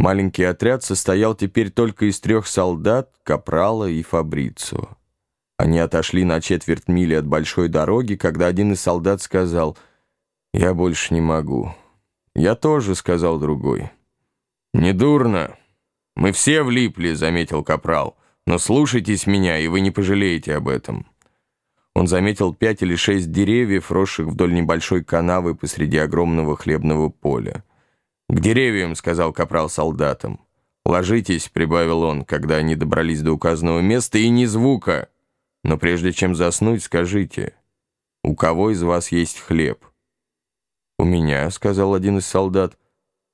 Маленький отряд состоял теперь только из трех солдат, капрала и фабрицу. Они отошли на четверть мили от большой дороги, когда один из солдат сказал «Я больше не могу». «Я тоже», — сказал другой. «Недурно. Мы все влипли», — заметил капрал. «Но слушайтесь меня, и вы не пожалеете об этом». Он заметил пять или шесть деревьев, росших вдоль небольшой канавы посреди огромного хлебного поля. «К деревьям», — сказал капрал солдатам. «Ложитесь», — прибавил он, когда они добрались до указанного места, — «и ни звука. Но прежде чем заснуть, скажите, у кого из вас есть хлеб?» «У меня», — сказал один из солдат.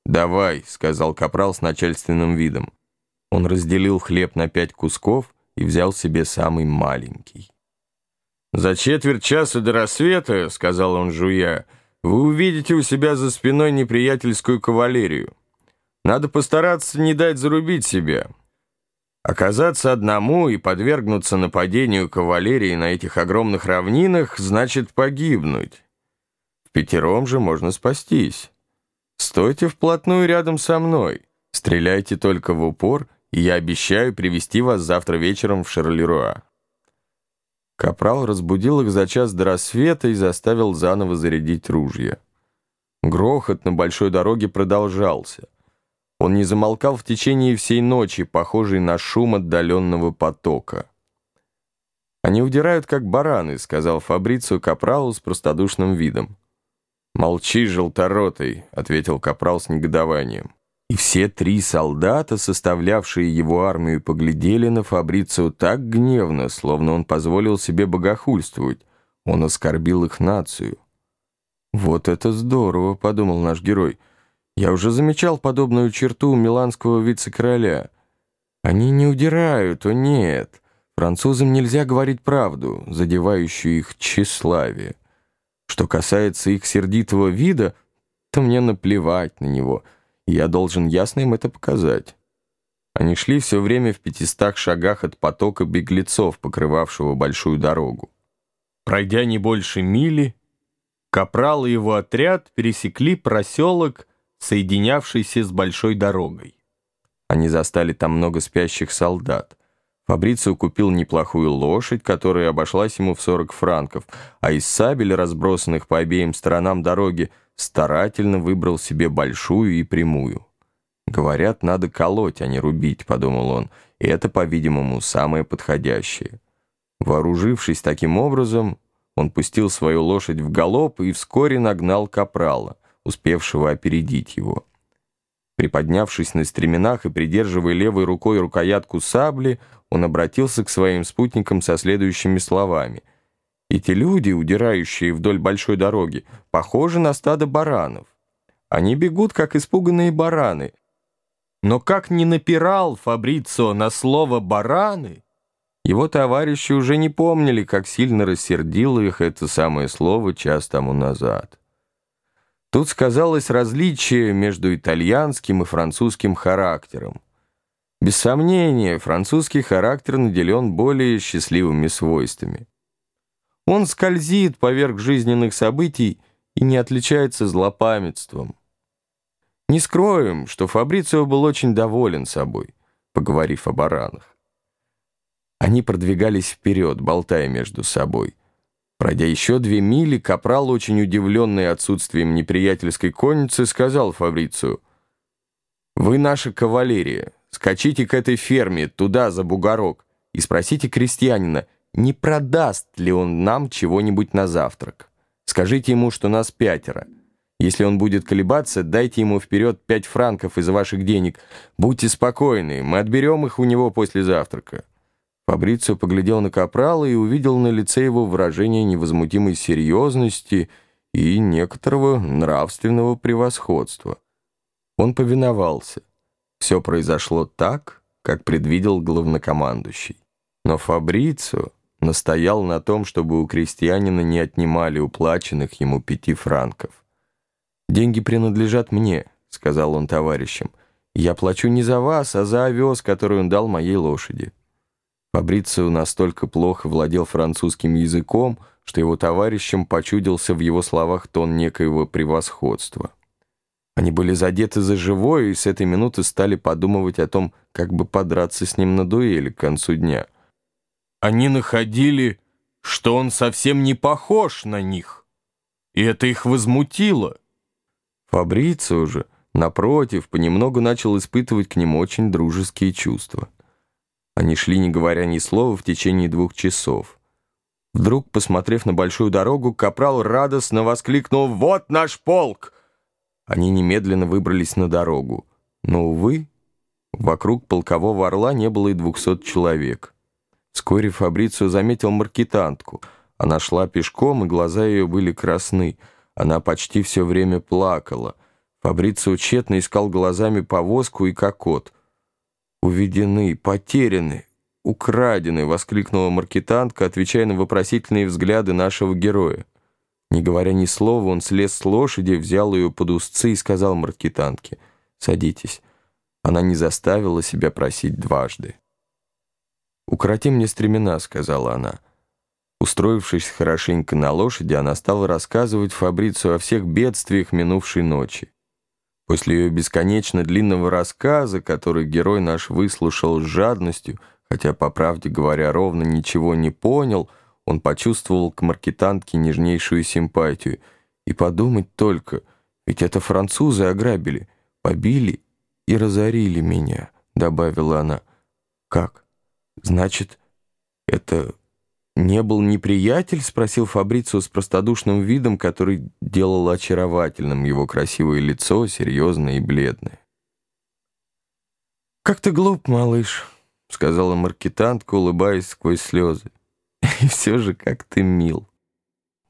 «Давай», — сказал капрал с начальственным видом. Он разделил хлеб на пять кусков и взял себе самый маленький. «За четверть часа до рассвета, — сказал он, жуя, — вы увидите у себя за спиной неприятельскую кавалерию. Надо постараться не дать зарубить себя. Оказаться одному и подвергнуться нападению кавалерии на этих огромных равнинах значит погибнуть. В пятером же можно спастись. Стойте вплотную рядом со мной, стреляйте только в упор, и я обещаю привести вас завтра вечером в Шарлеруа. Капрал разбудил их за час до рассвета и заставил заново зарядить ружья. Грохот на большой дороге продолжался. Он не замолкал в течение всей ночи, похожий на шум отдаленного потока. «Они удирают, как бараны», — сказал Фабрицио Капралу с простодушным видом. «Молчи, желторотый», — ответил Капрал с негодованием. И все три солдата, составлявшие его армию, поглядели на Фабрицио так гневно, словно он позволил себе богохульствовать. Он оскорбил их нацию. «Вот это здорово», — подумал наш герой. «Я уже замечал подобную черту у миланского вице-короля. Они не удирают, о нет. Французам нельзя говорить правду, задевающую их тщеславие. Что касается их сердитого вида, то мне наплевать на него» я должен ясно им это показать. Они шли все время в пятистах шагах от потока беглецов, покрывавшего большую дорогу. Пройдя не больше мили, Капрал и его отряд пересекли проселок, соединявшийся с большой дорогой. Они застали там много спящих солдат. Фабрицио купил неплохую лошадь, которая обошлась ему в 40 франков, а из сабель, разбросанных по обеим сторонам дороги, старательно выбрал себе большую и прямую. «Говорят, надо колоть, а не рубить», — подумал он, и это, по-видимому, самое подходящее. Вооружившись таким образом, он пустил свою лошадь в галоп и вскоре нагнал капрала, успевшего опередить его. Приподнявшись на стременах и придерживая левой рукой рукоятку сабли, он обратился к своим спутникам со следующими словами. «Эти люди, удирающие вдоль большой дороги, похожи на стадо баранов. Они бегут, как испуганные бараны. Но как не напирал Фабрицо на слово «бараны», его товарищи уже не помнили, как сильно рассердило их это самое слово час тому назад. Тут сказалось различие между итальянским и французским характером. Без сомнения, французский характер наделен более счастливыми свойствами. Он скользит поверх жизненных событий и не отличается злопамятством. Не скроем, что Фабрицио был очень доволен собой, поговорив о баранах. Они продвигались вперед, болтая между собой. Пройдя еще две мили, Капрал, очень удивленный отсутствием неприятельской конницы, сказал Фабрицию, «Вы наша кавалерия, скачите к этой ферме, туда, за бугорок, и спросите крестьянина, не продаст ли он нам чего-нибудь на завтрак. Скажите ему, что нас пятеро. Если он будет колебаться, дайте ему вперед пять франков из ваших денег. Будьте спокойны, мы отберем их у него после завтрака». Фабрицио поглядел на Капрала и увидел на лице его выражение невозмутимой серьезности и некоторого нравственного превосходства. Он повиновался. Все произошло так, как предвидел главнокомандующий. Но Фабрицио настоял на том, чтобы у крестьянина не отнимали уплаченных ему пяти франков. «Деньги принадлежат мне», — сказал он товарищам. «Я плачу не за вас, а за овес, который он дал моей лошади». Фабрицио настолько плохо владел французским языком, что его товарищам почудился в его словах тон некоего превосходства. Они были задеты за живое и с этой минуты стали подумывать о том, как бы подраться с ним на дуэли к концу дня. Они находили, что он совсем не похож на них, и это их возмутило. Фабрицио же, напротив, понемногу начал испытывать к ним очень дружеские чувства. Они шли, не говоря ни слова, в течение двух часов. Вдруг, посмотрев на большую дорогу, капрал радостно воскликнул «Вот наш полк!» Они немедленно выбрались на дорогу. Но, увы, вокруг полкового орла не было и двухсот человек. Вскоре Фабрицио заметил маркетантку. Она шла пешком, и глаза ее были красны. Она почти все время плакала. Фабрицио тщетно искал глазами повозку и кокот. «Уведены, потеряны, украдены!» — воскликнула маркетантка, отвечая на вопросительные взгляды нашего героя. Не говоря ни слова, он слез с лошади, взял ее под узцы и сказал маркетантке «Садитесь». Она не заставила себя просить дважды. «Укроти мне стремена», — сказала она. Устроившись хорошенько на лошади, она стала рассказывать Фабрицу о всех бедствиях минувшей ночи. После ее бесконечно длинного рассказа, который герой наш выслушал с жадностью, хотя, по правде говоря, ровно ничего не понял, он почувствовал к маркетантке нежнейшую симпатию. И подумать только, ведь это французы ограбили, побили и разорили меня, добавила она. Как? Значит, это не был неприятель? Спросил Фабрицио с простодушным видом, который делал очаровательным его красивое лицо, серьезное и бледное. «Как ты глуп, малыш», — сказала маркетантка, улыбаясь сквозь слезы. «И все же как ты мил».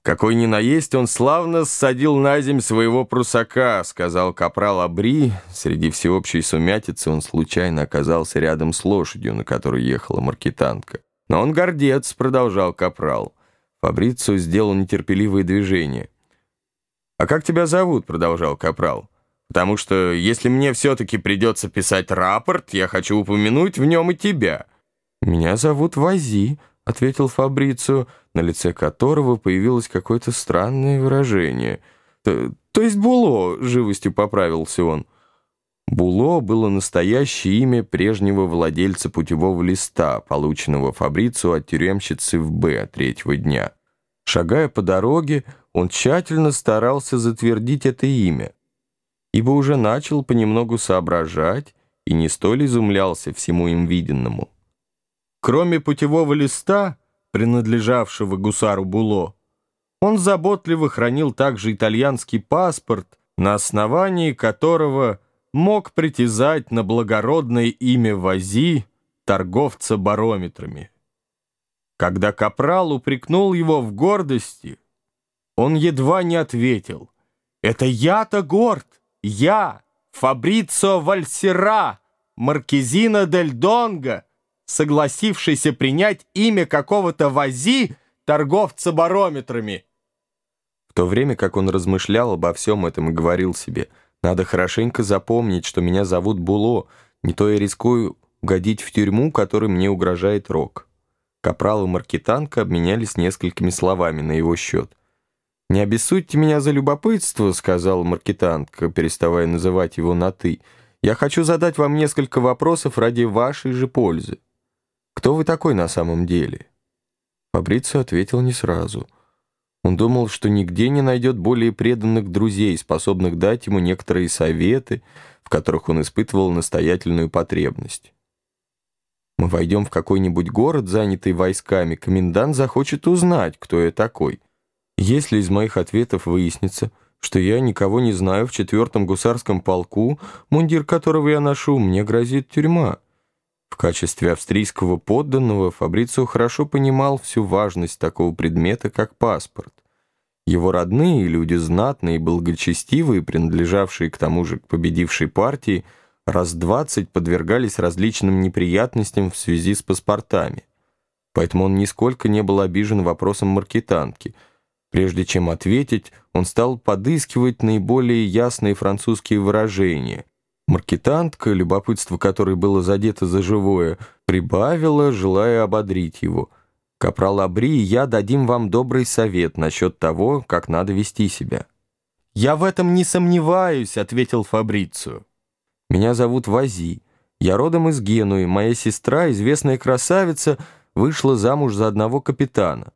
«Какой ни наесть, он славно ссадил на земь своего прусака», — сказал капрал Абри. Среди всеобщей сумятицы он случайно оказался рядом с лошадью, на которой ехала маркетантка. «Но он гордец», — продолжал капрал. Фабрицио сделал нетерпеливые движения. «А как тебя зовут?» — продолжал капрал. «Потому что если мне все-таки придется писать рапорт, я хочу упомянуть в нем и тебя». «Меня зовут Вази», — ответил Фабрицио, на лице которого появилось какое-то странное выражение. «То, то есть Було», — живостью поправился он. Було было настоящее имя прежнего владельца путевого листа, полученного Фабрицу от тюремщицы в Б третьего дня. Шагая по дороге, он тщательно старался затвердить это имя, ибо уже начал понемногу соображать и не столь изумлялся всему им виденному. Кроме путевого листа, принадлежавшего гусару Було, он заботливо хранил также итальянский паспорт, на основании которого мог притязать на благородное имя Вази, торговца барометрами. Когда Капрал упрекнул его в гордости, он едва не ответил. «Это я-то горд! Я, Фабрицо Вальсера, Маркизина дель Донго!» согласившийся принять имя какого-то Вази, торговца барометрами. В то время как он размышлял обо всем этом и говорил себе, «Надо хорошенько запомнить, что меня зовут Було, не то я рискую угодить в тюрьму, которой мне угрожает Рок». Капрал и Маркетанка обменялись несколькими словами на его счет. «Не обессудьте меня за любопытство», — сказал Маркетанка, переставая называть его на «ты». «Я хочу задать вам несколько вопросов ради вашей же пользы. «Кто вы такой на самом деле?» Фабрицио ответил не сразу. Он думал, что нигде не найдет более преданных друзей, способных дать ему некоторые советы, в которых он испытывал настоятельную потребность. Мы войдем в какой-нибудь город, занятый войсками, комендант захочет узнать, кто я такой. Если из моих ответов выяснится, что я никого не знаю в четвертом гусарском полку, мундир которого я ношу, мне грозит тюрьма. В качестве австрийского подданного Фабрицио хорошо понимал всю важность такого предмета, как паспорт. Его родные, люди знатные и благочестивые, принадлежавшие к тому же к победившей партии, раз двадцать подвергались различным неприятностям в связи с паспортами. Поэтому он нисколько не был обижен вопросом маркетантки. Прежде чем ответить, он стал подыскивать наиболее ясные французские выражения – Маркетантка, любопытство которой было задето за живое, прибавила, желая ободрить его. «Капрал Абри я дадим вам добрый совет насчет того, как надо вести себя. «Я в этом не сомневаюсь», — ответил Фабрицио. «Меня зовут Вази. Я родом из Генуи. Моя сестра, известная красавица, вышла замуж за одного капитана.